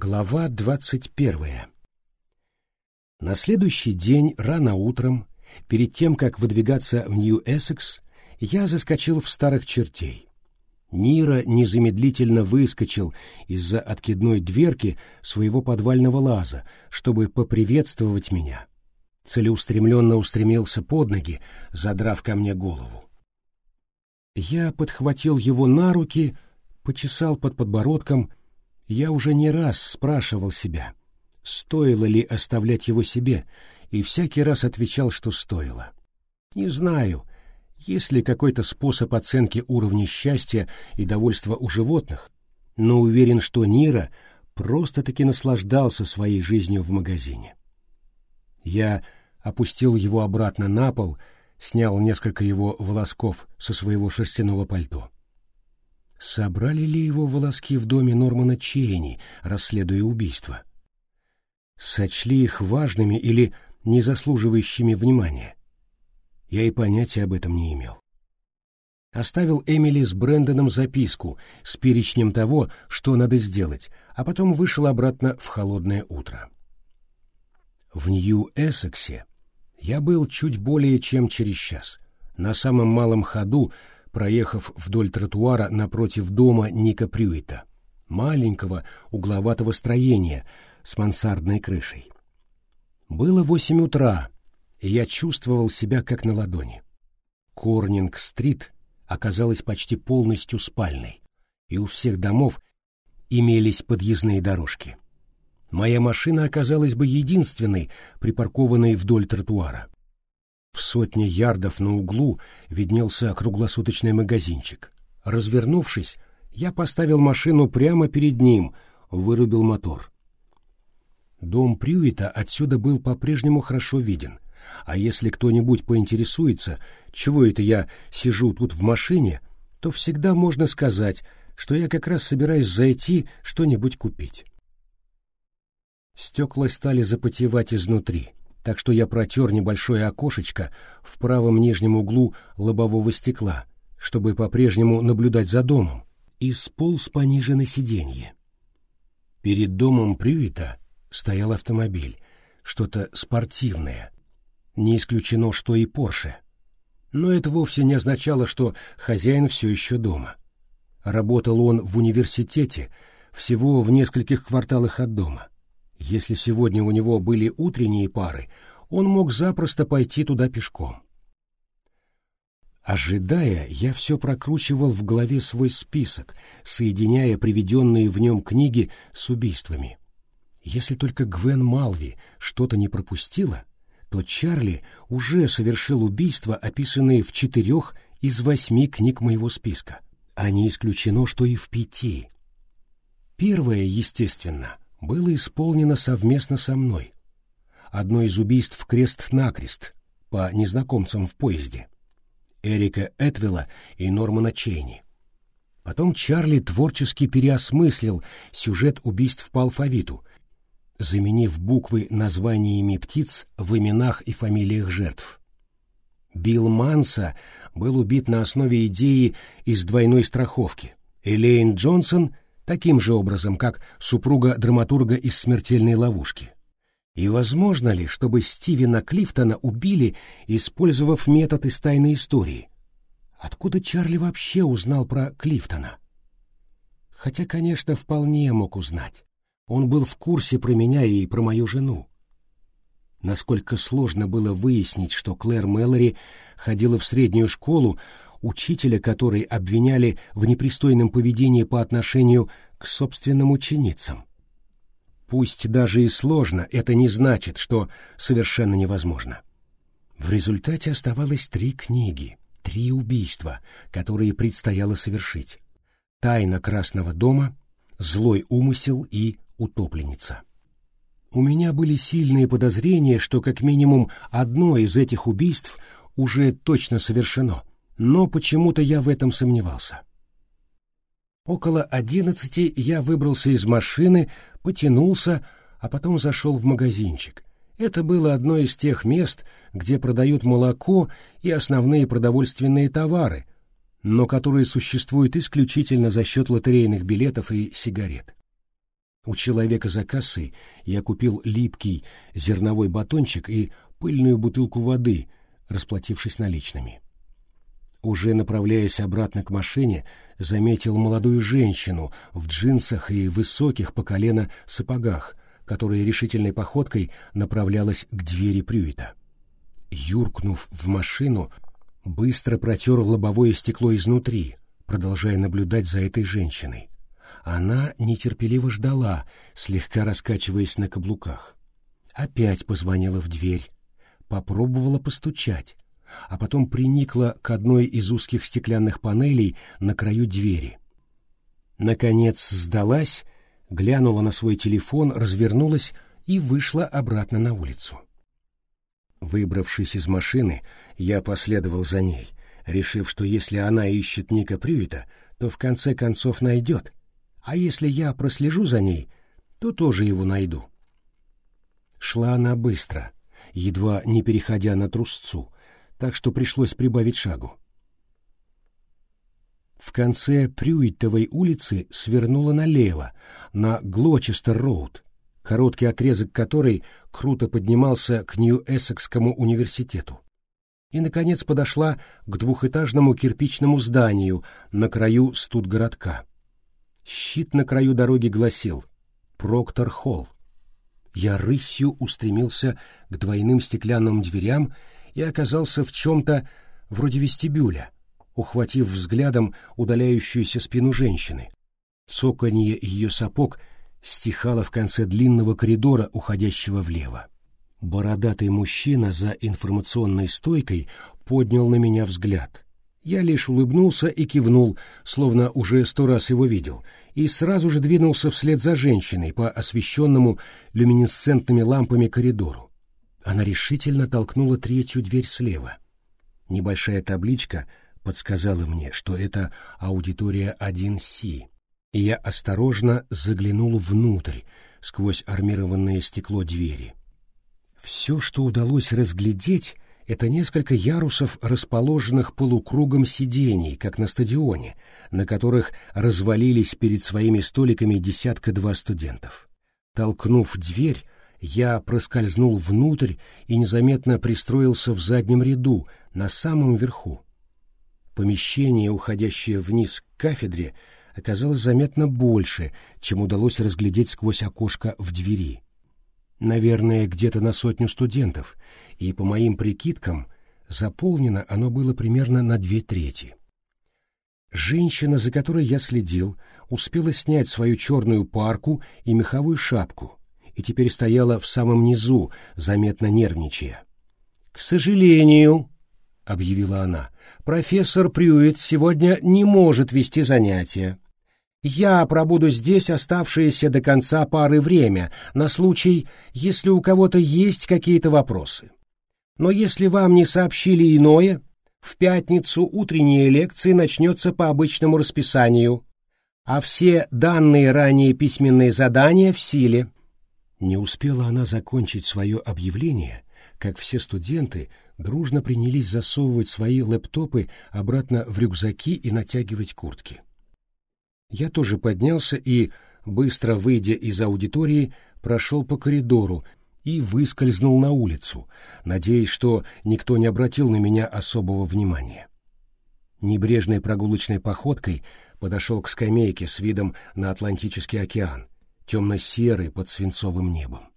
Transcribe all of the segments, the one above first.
Глава двадцать первая На следующий день рано утром, перед тем, как выдвигаться в Нью-Эссекс, я заскочил в старых чертей. Нира незамедлительно выскочил из-за откидной дверки своего подвального лаза, чтобы поприветствовать меня. Целеустремленно устремился под ноги, задрав ко мне голову. Я подхватил его на руки, почесал под подбородком я уже не раз спрашивал себя, стоило ли оставлять его себе, и всякий раз отвечал, что стоило. Не знаю, есть ли какой-то способ оценки уровня счастья и довольства у животных, но уверен, что Нира просто-таки наслаждался своей жизнью в магазине. Я опустил его обратно на пол, снял несколько его волосков со своего шерстяного пальто. Собрали ли его волоски в доме Нормана Чейни, расследуя убийство? Сочли их важными или не заслуживающими внимания? Я и понятия об этом не имел. Оставил Эмили с Брэндоном записку с перечнем того, что надо сделать, а потом вышел обратно в холодное утро. В Нью-Эссексе я был чуть более чем через час. На самом малом ходу проехав вдоль тротуара напротив дома Ника Прюита, маленького угловатого строения с мансардной крышей. Было восемь утра, и я чувствовал себя как на ладони. Корнинг-стрит оказалась почти полностью спальной, и у всех домов имелись подъездные дорожки. Моя машина оказалась бы единственной, припаркованной вдоль тротуара. В сотне ярдов на углу виднелся круглосуточный магазинчик. Развернувшись, я поставил машину прямо перед ним, вырубил мотор. Дом Прюита отсюда был по-прежнему хорошо виден. А если кто-нибудь поинтересуется, чего это я сижу тут в машине, то всегда можно сказать, что я как раз собираюсь зайти что-нибудь купить. Стекла стали запотевать изнутри так что я протер небольшое окошечко в правом нижнем углу лобового стекла, чтобы по-прежнему наблюдать за домом, и сполз пониже на сиденье. Перед домом Прюита стоял автомобиль, что-то спортивное. Не исключено, что и Порше. Но это вовсе не означало, что хозяин все еще дома. Работал он в университете, всего в нескольких кварталах от дома. Если сегодня у него были утренние пары, он мог запросто пойти туда пешком. Ожидая, я все прокручивал в голове свой список, соединяя приведенные в нем книги с убийствами. Если только Гвен Малви что-то не пропустила, то Чарли уже совершил убийства, описанные в четырех из восьми книг моего списка, а не исключено, что и в пяти. Первое, естественно — было исполнено совместно со мной. Одно из убийств крест-накрест по незнакомцам в поезде. Эрика Этвилла и Нормана Чейни. Потом Чарли творчески переосмыслил сюжет убийств по алфавиту, заменив буквы названиями птиц в именах и фамилиях жертв. Билл Манса был убит на основе идеи из двойной страховки. Элейн Джонсон — таким же образом, как супруга драматурга из «Смертельной ловушки». И возможно ли, чтобы Стивена Клифтона убили, использовав метод из тайной истории? Откуда Чарли вообще узнал про Клифтона? Хотя, конечно, вполне мог узнать. Он был в курсе про меня и про мою жену. Насколько сложно было выяснить, что Клэр Мэлори ходила в среднюю школу, учителя которой обвиняли в непристойном поведении по отношению к собственным ученицам. Пусть даже и сложно, это не значит, что совершенно невозможно. В результате оставалось три книги, три убийства, которые предстояло совершить. «Тайна Красного дома», «Злой умысел» и «Утопленница». У меня были сильные подозрения, что как минимум одно из этих убийств уже точно совершено, но почему-то я в этом сомневался. Около одиннадцати я выбрался из машины, потянулся, а потом зашел в магазинчик. Это было одно из тех мест, где продают молоко и основные продовольственные товары, но которые существуют исключительно за счет лотерейных билетов и сигарет. У человека за кассой я купил липкий зерновой батончик и пыльную бутылку воды, расплатившись наличными. Уже направляясь обратно к машине, заметил молодую женщину в джинсах и высоких по колено сапогах, которая решительной походкой направлялась к двери Прюита. Юркнув в машину, быстро протер лобовое стекло изнутри, продолжая наблюдать за этой женщиной. Она нетерпеливо ждала, слегка раскачиваясь на каблуках. Опять позвонила в дверь, попробовала постучать, а потом приникла к одной из узких стеклянных панелей на краю двери. Наконец сдалась, глянула на свой телефон, развернулась и вышла обратно на улицу. Выбравшись из машины, я последовал за ней, решив, что если она ищет Ника Прюита, то в конце концов найдет, а если я прослежу за ней, то тоже его найду. Шла она быстро, едва не переходя на трусцу, так что пришлось прибавить шагу. В конце Прюитовой улицы свернула налево, на Глочестер-роуд, короткий отрезок которой круто поднимался к Нью-Эссекскому университету. И, наконец, подошла к двухэтажному кирпичному зданию на краю студгородка. Щит на краю дороги гласил «Проктор-холл». Я рысью устремился к двойным стеклянным дверям и оказался в чем-то вроде вестибюля, ухватив взглядом удаляющуюся спину женщины. Цоканье ее сапог стихало в конце длинного коридора, уходящего влево. Бородатый мужчина за информационной стойкой поднял на меня взгляд. Я лишь улыбнулся и кивнул, словно уже сто раз его видел, и сразу же двинулся вслед за женщиной по освещенному люминесцентными лампами коридору. Она решительно толкнула третью дверь слева. Небольшая табличка подсказала мне, что это аудитория 1С, и я осторожно заглянул внутрь, сквозь армированное стекло двери. Все, что удалось разглядеть, это несколько ярусов, расположенных полукругом сидений, как на стадионе, на которых развалились перед своими столиками десятка-два студентов. Толкнув дверь, я проскользнул внутрь и незаметно пристроился в заднем ряду, на самом верху. Помещение, уходящее вниз к кафедре, оказалось заметно больше, чем удалось разглядеть сквозь окошко в двери. Наверное, где-то на сотню студентов, и, по моим прикидкам, заполнено оно было примерно на две трети. Женщина, за которой я следил, успела снять свою черную парку и меховую шапку, и теперь стояла в самом низу, заметно нервничая. «К сожалению», — объявила она, — «профессор Прюит сегодня не может вести занятия. Я пробуду здесь оставшееся до конца пары время, на случай, если у кого-то есть какие-то вопросы. Но если вам не сообщили иное, в пятницу утренняя лекция начнется по обычному расписанию, а все данные ранее письменные задания в силе. Не успела она закончить свое объявление, как все студенты дружно принялись засовывать свои лэптопы обратно в рюкзаки и натягивать куртки. Я тоже поднялся и, быстро выйдя из аудитории, прошел по коридору и выскользнул на улицу, надеясь, что никто не обратил на меня особого внимания. Небрежной прогулочной походкой подошел к скамейке с видом на Атлантический океан, темно-серый под свинцовым небом.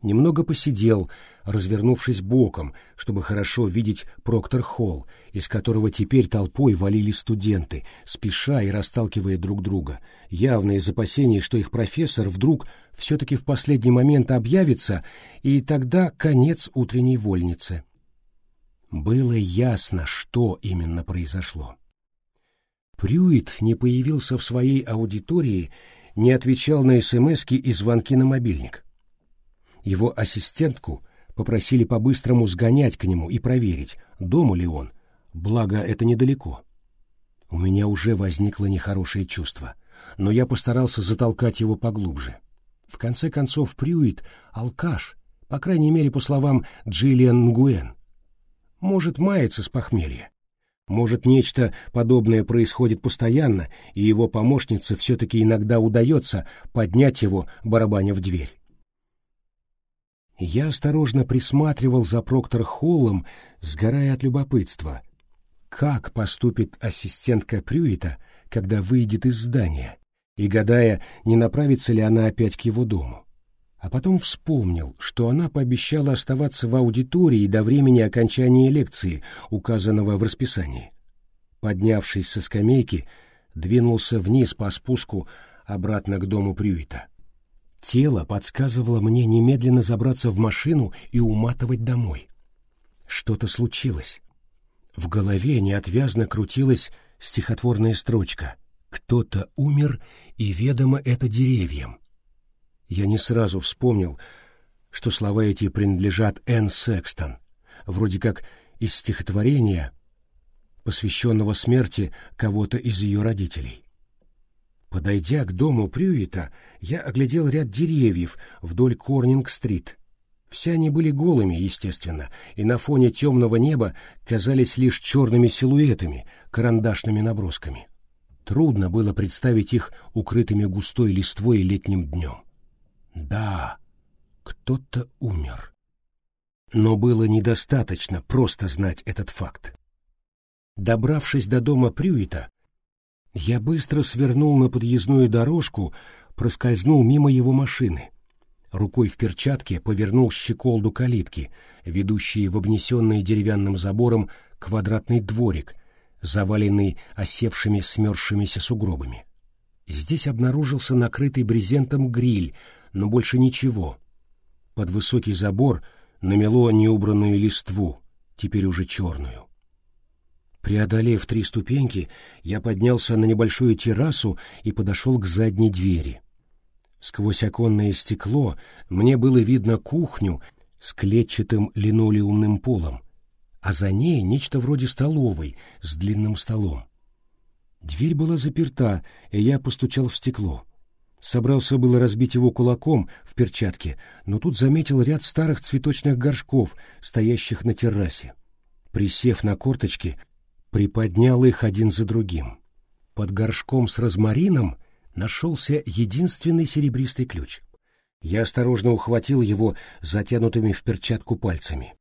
Немного посидел, развернувшись боком, чтобы хорошо видеть Проктор-холл, из которого теперь толпой валили студенты, спеша и расталкивая друг друга, явно из опасений, что их профессор вдруг все-таки в последний момент объявится, и тогда конец утренней вольницы. Было ясно, что именно произошло. Прюит не появился в своей аудитории, не отвечал на СМСки и звонки на мобильник. Его ассистентку попросили по-быстрому сгонять к нему и проверить, дома ли он, благо это недалеко. У меня уже возникло нехорошее чувство, но я постарался затолкать его поглубже. В конце концов, Прюит — алкаш, по крайней мере, по словам Джиллиан Нгуэн. Может, мается с похмелья. Может, нечто подобное происходит постоянно, и его помощнице все-таки иногда удается поднять его, барабаня в дверь. Я осторожно присматривал за Проктор Холлом, сгорая от любопытства. Как поступит ассистентка Прюита, когда выйдет из здания, и гадая, не направится ли она опять к его дому. А потом вспомнил, что она пообещала оставаться в аудитории до времени окончания лекции, указанного в расписании. Поднявшись со скамейки, двинулся вниз по спуску обратно к дому Прюита. Тело подсказывало мне немедленно забраться в машину и уматывать домой. Что-то случилось. В голове неотвязно крутилась стихотворная строчка «Кто-то умер, и ведомо это деревьям». Я не сразу вспомнил, что слова эти принадлежат Энн Секстон, вроде как из стихотворения, посвященного смерти кого-то из ее родителей. Подойдя к дому Прюита, я оглядел ряд деревьев вдоль Корнинг-стрит. Все они были голыми, естественно, и на фоне темного неба казались лишь черными силуэтами, карандашными набросками. Трудно было представить их укрытыми густой листвой летним днем. Да, кто-то умер. Но было недостаточно просто знать этот факт. Добравшись до дома Прюита, я быстро свернул на подъездную дорожку, проскользнул мимо его машины. Рукой в перчатке повернул щеколду калитки, ведущие в обнесенный деревянным забором квадратный дворик, заваленный осевшими смерзшимися сугробами. Здесь обнаружился накрытый брезентом гриль, но больше ничего. Под высокий забор намело неубранную листву, теперь уже черную. Преодолев три ступеньки, я поднялся на небольшую террасу и подошел к задней двери. Сквозь оконное стекло мне было видно кухню с клетчатым линолеумным полом, а за ней нечто вроде столовой с длинным столом. Дверь была заперта, и я постучал в стекло. Собрался было разбить его кулаком в перчатке, но тут заметил ряд старых цветочных горшков, стоящих на террасе. Присев на корточки, приподнял их один за другим. Под горшком с розмарином нашелся единственный серебристый ключ. Я осторожно ухватил его затянутыми в перчатку пальцами.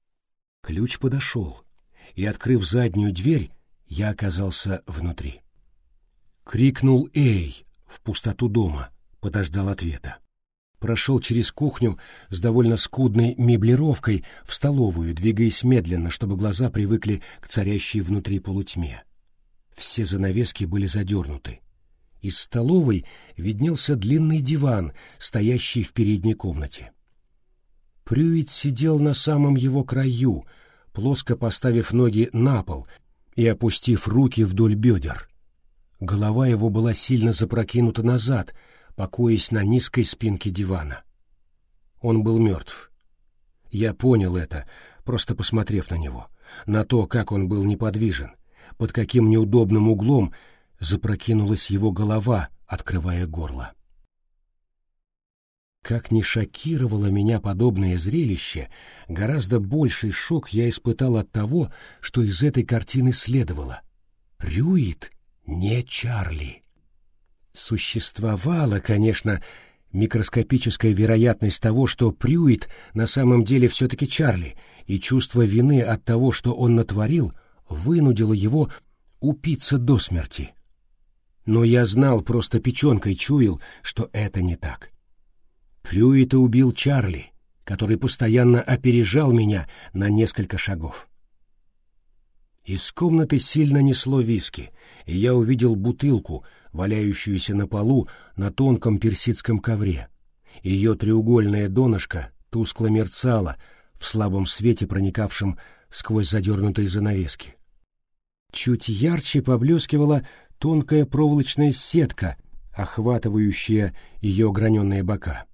Ключ подошел, и, открыв заднюю дверь, я оказался внутри. Крикнул «Эй!» в пустоту дома — подождал ответа. Прошел через кухню с довольно скудной меблировкой в столовую, двигаясь медленно, чтобы глаза привыкли к царящей внутри полутьме. Все занавески были задернуты. Из столовой виднелся длинный диван, стоящий в передней комнате. Прюит сидел на самом его краю, плоско поставив ноги на пол и опустив руки вдоль бедер. Голова его была сильно запрокинута назад — покоясь на низкой спинке дивана. Он был мертв. Я понял это, просто посмотрев на него, на то, как он был неподвижен, под каким неудобным углом запрокинулась его голова, открывая горло. Как ни шокировало меня подобное зрелище, гораздо больший шок я испытал от того, что из этой картины следовало. Рюит не Чарли. Существовала, конечно, микроскопическая вероятность того, что Прюит на самом деле все-таки Чарли, и чувство вины от того, что он натворил, вынудило его упиться до смерти. Но я знал, просто печенкой чуял, что это не так. Прюита убил Чарли, который постоянно опережал меня на несколько шагов. Из комнаты сильно несло виски, и я увидел бутылку, валяющуюся на полу на тонком персидском ковре. Ее треугольное донышко тускло мерцало в слабом свете, проникавшем сквозь задернутые занавески. Чуть ярче поблескивала тонкая проволочная сетка, охватывающая ее граненые бока.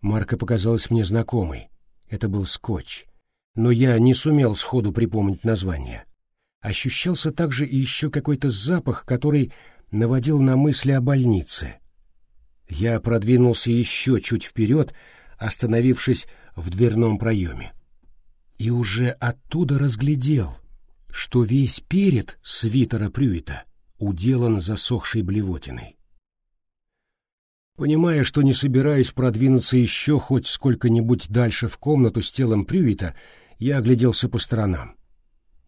Марка показалась мне знакомой. Это был скотч. Но я не сумел сходу припомнить название. Ощущался также и еще какой-то запах, который наводил на мысли о больнице. Я продвинулся еще чуть вперед, остановившись в дверном проеме. И уже оттуда разглядел, что весь перед свитера Прюита уделан засохшей блевотиной. Понимая, что не собираюсь продвинуться еще хоть сколько-нибудь дальше в комнату с телом Прюита, я огляделся по сторонам.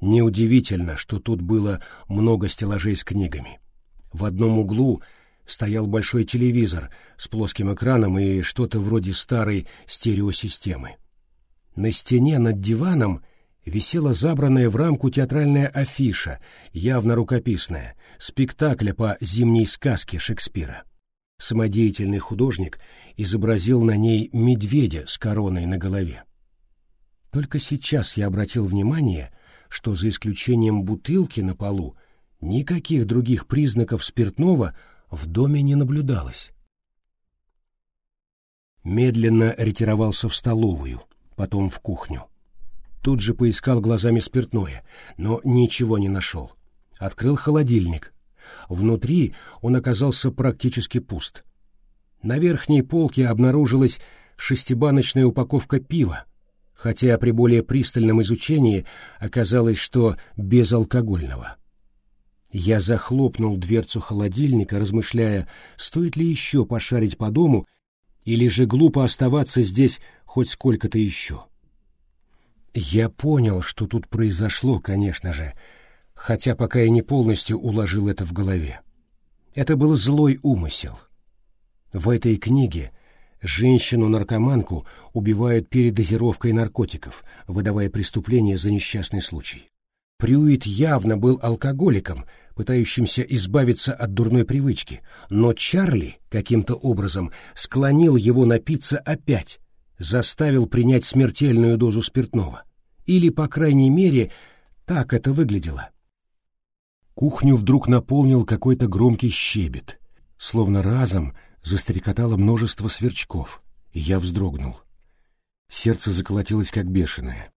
Неудивительно, что тут было много стеллажей с книгами. В одном углу стоял большой телевизор с плоским экраном и что-то вроде старой стереосистемы. На стене над диваном висела забранная в рамку театральная афиша, явно рукописная, спектакля по зимней сказке Шекспира. Самодеятельный художник изобразил на ней медведя с короной на голове. Только сейчас я обратил внимание, что за исключением бутылки на полу никаких других признаков спиртного в доме не наблюдалось. Медленно ретировался в столовую, потом в кухню. Тут же поискал глазами спиртное, но ничего не нашел. Открыл холодильник. Внутри он оказался практически пуст. На верхней полке обнаружилась шестибаночная упаковка пива, хотя при более пристальном изучении оказалось, что безалкогольного. Я захлопнул дверцу холодильника, размышляя, стоит ли еще пошарить по дому, или же глупо оставаться здесь хоть сколько-то еще. Я понял, что тут произошло, конечно же, хотя пока я не полностью уложил это в голове. Это был злой умысел. В этой книге женщину-наркоманку убивают перед дозировкой наркотиков, выдавая преступление за несчастный случай. Прюит явно был алкоголиком, пытающимся избавиться от дурной привычки, но Чарли каким-то образом склонил его напиться опять, заставил принять смертельную дозу спиртного. Или, по крайней мере, так это выглядело. Кухню вдруг наполнил какой-то громкий щебет, словно разом застрекотало множество сверчков, я вздрогнул. Сердце заколотилось как бешеное.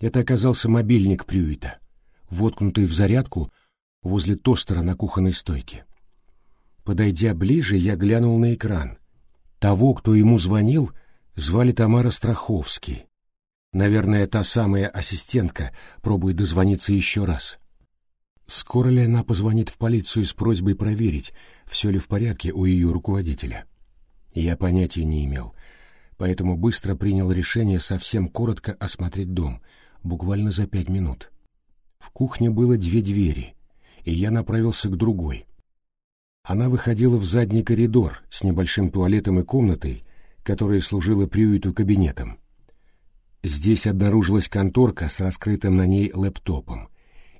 Это оказался мобильник Прюита, воткнутый в зарядку возле тостера на кухонной стойке. Подойдя ближе, я глянул на экран. Того, кто ему звонил, звали Тамара Страховский. Наверное, та самая ассистентка пробует дозвониться еще раз. Скоро ли она позвонит в полицию с просьбой проверить, все ли в порядке у ее руководителя? Я понятия не имел, поэтому быстро принял решение совсем коротко осмотреть дом, буквально за пять минут. В кухне было две двери, и я направился к другой. Она выходила в задний коридор с небольшим туалетом и комнатой, которая служила приюту кабинетом. Здесь обнаружилась конторка с раскрытым на ней лэптопом,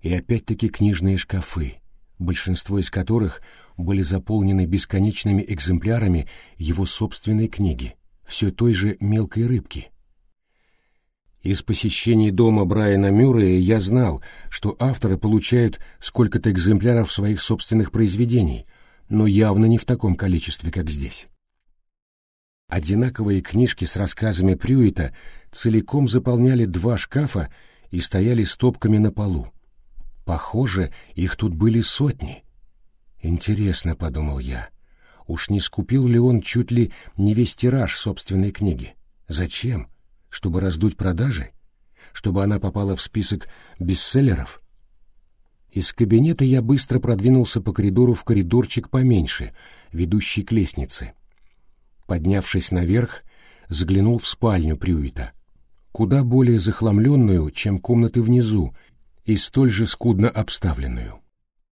и опять-таки книжные шкафы, большинство из которых были заполнены бесконечными экземплярами его собственной книги, все той же мелкой рыбки. Из посещений дома Брайана Мюррея я знал, что авторы получают сколько-то экземпляров своих собственных произведений, но явно не в таком количестве, как здесь. Одинаковые книжки с рассказами Прюита целиком заполняли два шкафа и стояли стопками на полу. Похоже, их тут были сотни. Интересно, — подумал я, — уж не скупил ли он чуть ли не весь тираж собственной книги? Зачем? Чтобы раздуть продажи? Чтобы она попала в список бестселлеров? Из кабинета я быстро продвинулся по коридору в коридорчик поменьше, ведущий к лестнице. Поднявшись наверх, заглянул в спальню Прюита, куда более захламленную, чем комнаты внизу, и столь же скудно обставленную.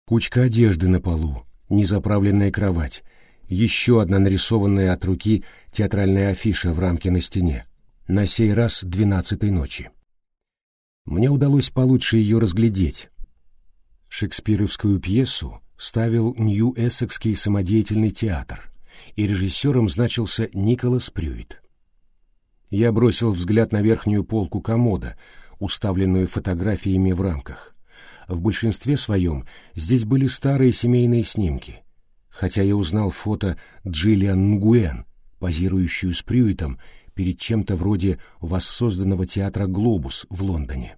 Кучка одежды на полу, незаправленная кровать, еще одна нарисованная от руки театральная афиша в рамке на стене, на сей раз двенадцатой ночи. Мне удалось получше ее разглядеть. Шекспировскую пьесу ставил Нью-Эссекский самодеятельный театр — и режиссером значился Николас Прюит. Я бросил взгляд на верхнюю полку комода, уставленную фотографиями в рамках. В большинстве своем здесь были старые семейные снимки, хотя я узнал фото Джиллиан Нгуэн, позирующую с Прюитом перед чем-то вроде воссозданного театра «Глобус» в Лондоне.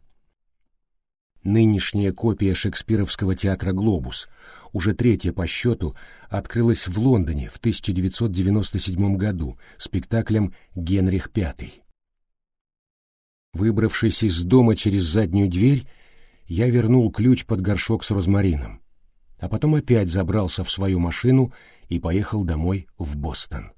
Нынешняя копия шекспировского театра «Глобус», уже третья по счету, открылась в Лондоне в 1997 году спектаклем «Генрих V». Выбравшись из дома через заднюю дверь, я вернул ключ под горшок с розмарином, а потом опять забрался в свою машину и поехал домой в Бостон.